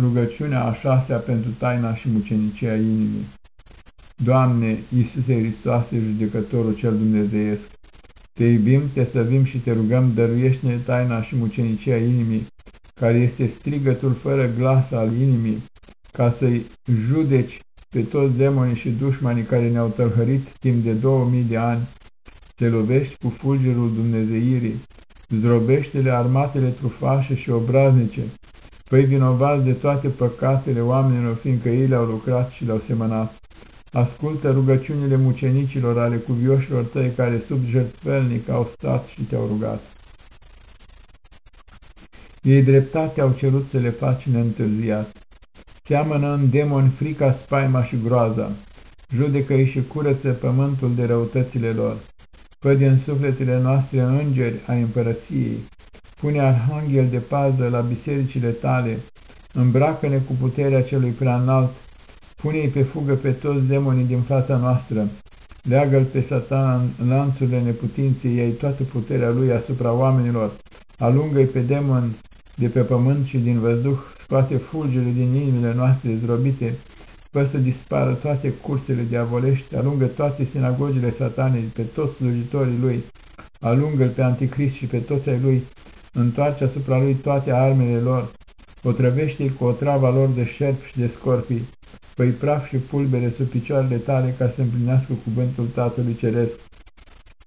Rugăciunea a șasea pentru taina și mucenicia inimii. Doamne, Iisuse Hristoase, judecătorul cel dumnezeiesc, te iubim, te slăvim și te rugăm, dăruiește-ne taina și mucenicia inimii, care este strigătul fără glas al inimii, ca să-i judeci pe toți demonii și dușmanii care ne-au tălhărit timp de 2000 de ani, te lovești cu fulgerul Dumnezeirii, zdrobește-le armatele trufașe și obraznice, păi vinovați de toate păcatele oamenilor, fiindcă ei le-au lucrat și le-au semănat. Ascultă rugăciunile mucenicilor ale cuvioșilor tăi care sub jertfelnic au stat și te-au rugat. Ei dreptate au cerut să le faci neîntârziat. Seamănă în demoni frica, spaima și groaza. Judecă-i și curăță pământul de răutățile lor. Fă din sufletele noastre îngeri a împărăției. Pune arhanghel de pază la bisericile tale. Îmbracă-ne cu puterea celui prea înalt. Pune-i pe fugă pe toți demonii din fața noastră. Leagă-l pe satan în lanțurile neputinței, iei toată puterea lui asupra oamenilor. Alungă-i pe demon de pe pământ și din văzduh, scoate fulgere din inimile noastre zdrobite, fă să dispară toate cursele diavolești, alungă toate sinagogile satanei pe toți slujitorii lui, alungă-l pe anticrist și pe toți ai lui, întoarce asupra lui toate armele lor, otrăvește-i cu otrava lor de șerp și de scorpii, păi praf și pulbere sub picioarele tale ca să împlinească cuvântul Tatălui Ceresc.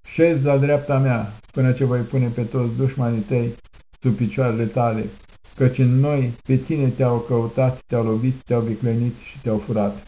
Șezi la dreapta mea, până ce voi pune pe toți dușmanii tăi sub picioarele tale, căci în noi pe tine te-au căutat, te-au lovit, te-au viclenit și te-au furat.